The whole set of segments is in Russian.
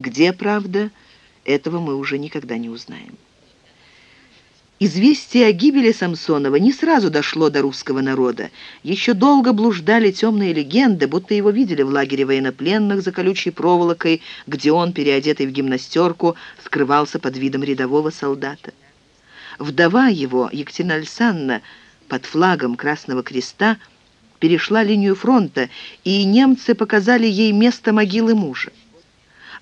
Где правда, этого мы уже никогда не узнаем. Известие о гибели Самсонова не сразу дошло до русского народа. Еще долго блуждали темные легенды, будто его видели в лагере военнопленных за колючей проволокой, где он, переодетый в гимнастерку, скрывался под видом рядового солдата. Вдова его, Екатерина Александровна, под флагом Красного Креста, перешла линию фронта, и немцы показали ей место могилы мужа.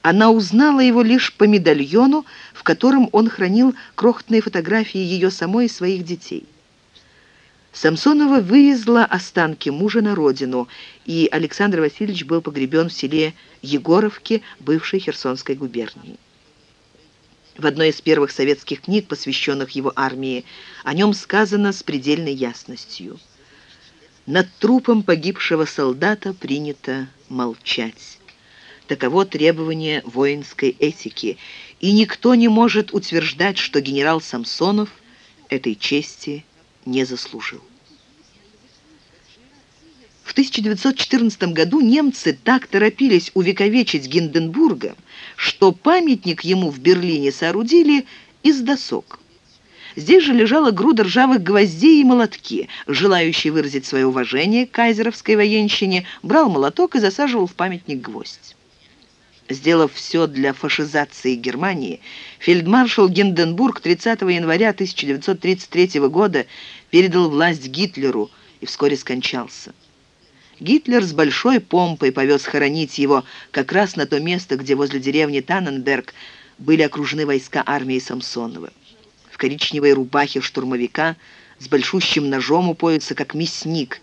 Она узнала его лишь по медальону, в котором он хранил крохотные фотографии ее самой и своих детей. Самсонова вывезла останки мужа на родину, и Александр Васильевич был погребен в селе Егоровке, бывшей Херсонской губернии. В одной из первых советских книг, посвященных его армии, о нем сказано с предельной ясностью. «Над трупом погибшего солдата принято молчать». Таково требование воинской этики, и никто не может утверждать, что генерал Самсонов этой чести не заслужил. В 1914 году немцы так торопились увековечить Гинденбурга, что памятник ему в Берлине соорудили из досок. Здесь же лежала груда ржавых гвоздей и молотки. Желающий выразить свое уважение кайзеровской военщине брал молоток и засаживал в памятник гвоздь. Сделав все для фашизации Германии, фельдмаршал Гинденбург 30 января 1933 года передал власть Гитлеру и вскоре скончался. Гитлер с большой помпой повез хоронить его как раз на то место, где возле деревни Танненберг были окружены войска армии Самсонова. В коричневой рубахе штурмовика с большущим ножом у пояса, как мясник,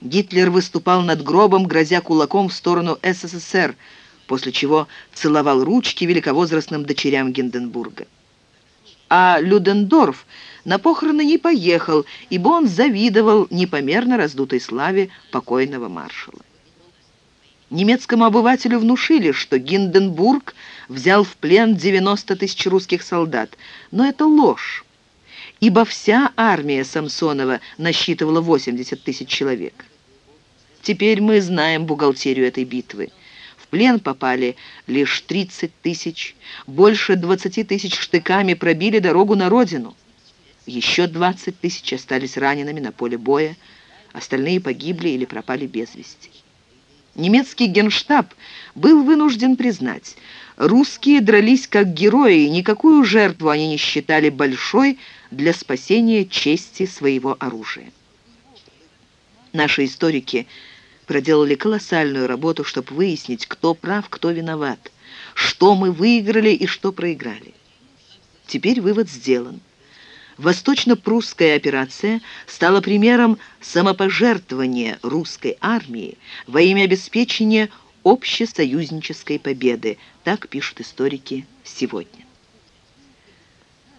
Гитлер выступал над гробом, грозя кулаком в сторону СССР – после чего целовал ручки великовозрастным дочерям Гинденбурга. А Людендорф на похороны не поехал, ибо он завидовал непомерно раздутой славе покойного маршала. Немецкому обывателю внушили, что Гинденбург взял в плен 90 тысяч русских солдат, но это ложь, ибо вся армия Самсонова насчитывала 80 тысяч человек. Теперь мы знаем бухгалтерию этой битвы плен попали лишь 30 тысяч. Больше 20 тысяч штыками пробили дорогу на родину. Еще 20 тысяч остались ранеными на поле боя. Остальные погибли или пропали без вести. Немецкий генштаб был вынужден признать, русские дрались как герои, и никакую жертву они не считали большой для спасения чести своего оружия. Наши историки – проделали колоссальную работу, чтобы выяснить, кто прав, кто виноват, что мы выиграли и что проиграли. Теперь вывод сделан. Восточно-прусская операция стала примером самопожертвования русской армии во имя обеспечения общесоюзнической победы, так пишут историки сегодня.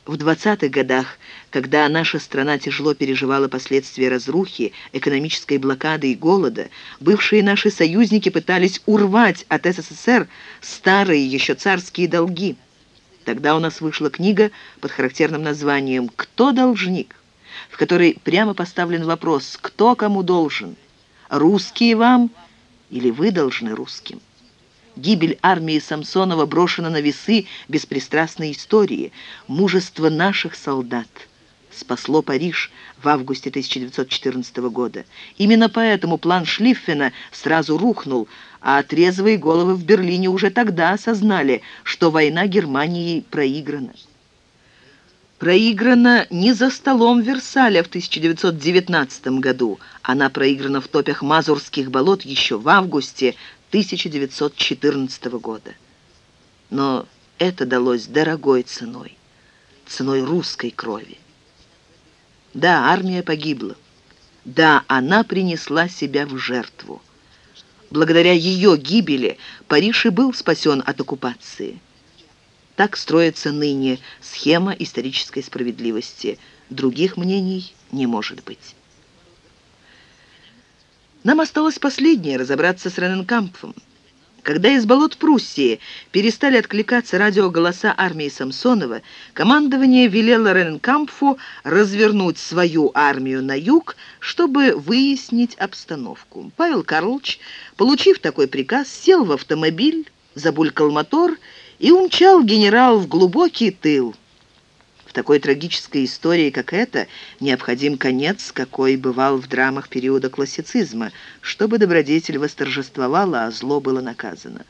В 20-х годах, когда наша страна тяжело переживала последствия разрухи, экономической блокады и голода, бывшие наши союзники пытались урвать от СССР старые еще царские долги. Тогда у нас вышла книга под характерным названием «Кто должник?», в которой прямо поставлен вопрос «Кто кому должен? Русские вам или вы должны русским?» Гибель армии Самсонова брошена на весы беспристрастной истории. Мужество наших солдат спасло Париж в августе 1914 года. Именно поэтому план Шлиффена сразу рухнул, а трезвые головы в Берлине уже тогда осознали, что война Германии проиграна. Проиграна не за столом Версаля в 1919 году. Она проиграна в топях Мазурских болот еще в августе 1914 года. Но это далось дорогой ценой, ценой русской крови. Да, армия погибла. Да, она принесла себя в жертву. Благодаря ее гибели Париж и был спасен от оккупации. Так строится ныне схема исторической справедливости. Других мнений не может быть. Нам осталось последнее — разобраться с Рененкампфом. Когда из болот Пруссии перестали откликаться радиоголоса армии Самсонова, командование велело Рененкампфу развернуть свою армию на юг, чтобы выяснить обстановку. Павел Карлович, получив такой приказ, сел в автомобиль, забулькал мотор и умчал генерал в глубокий тыл. Такой трагической истории, как эта, необходим конец, какой бывал в драмах периода классицизма, чтобы добродетель восторжествовала, а зло было наказано.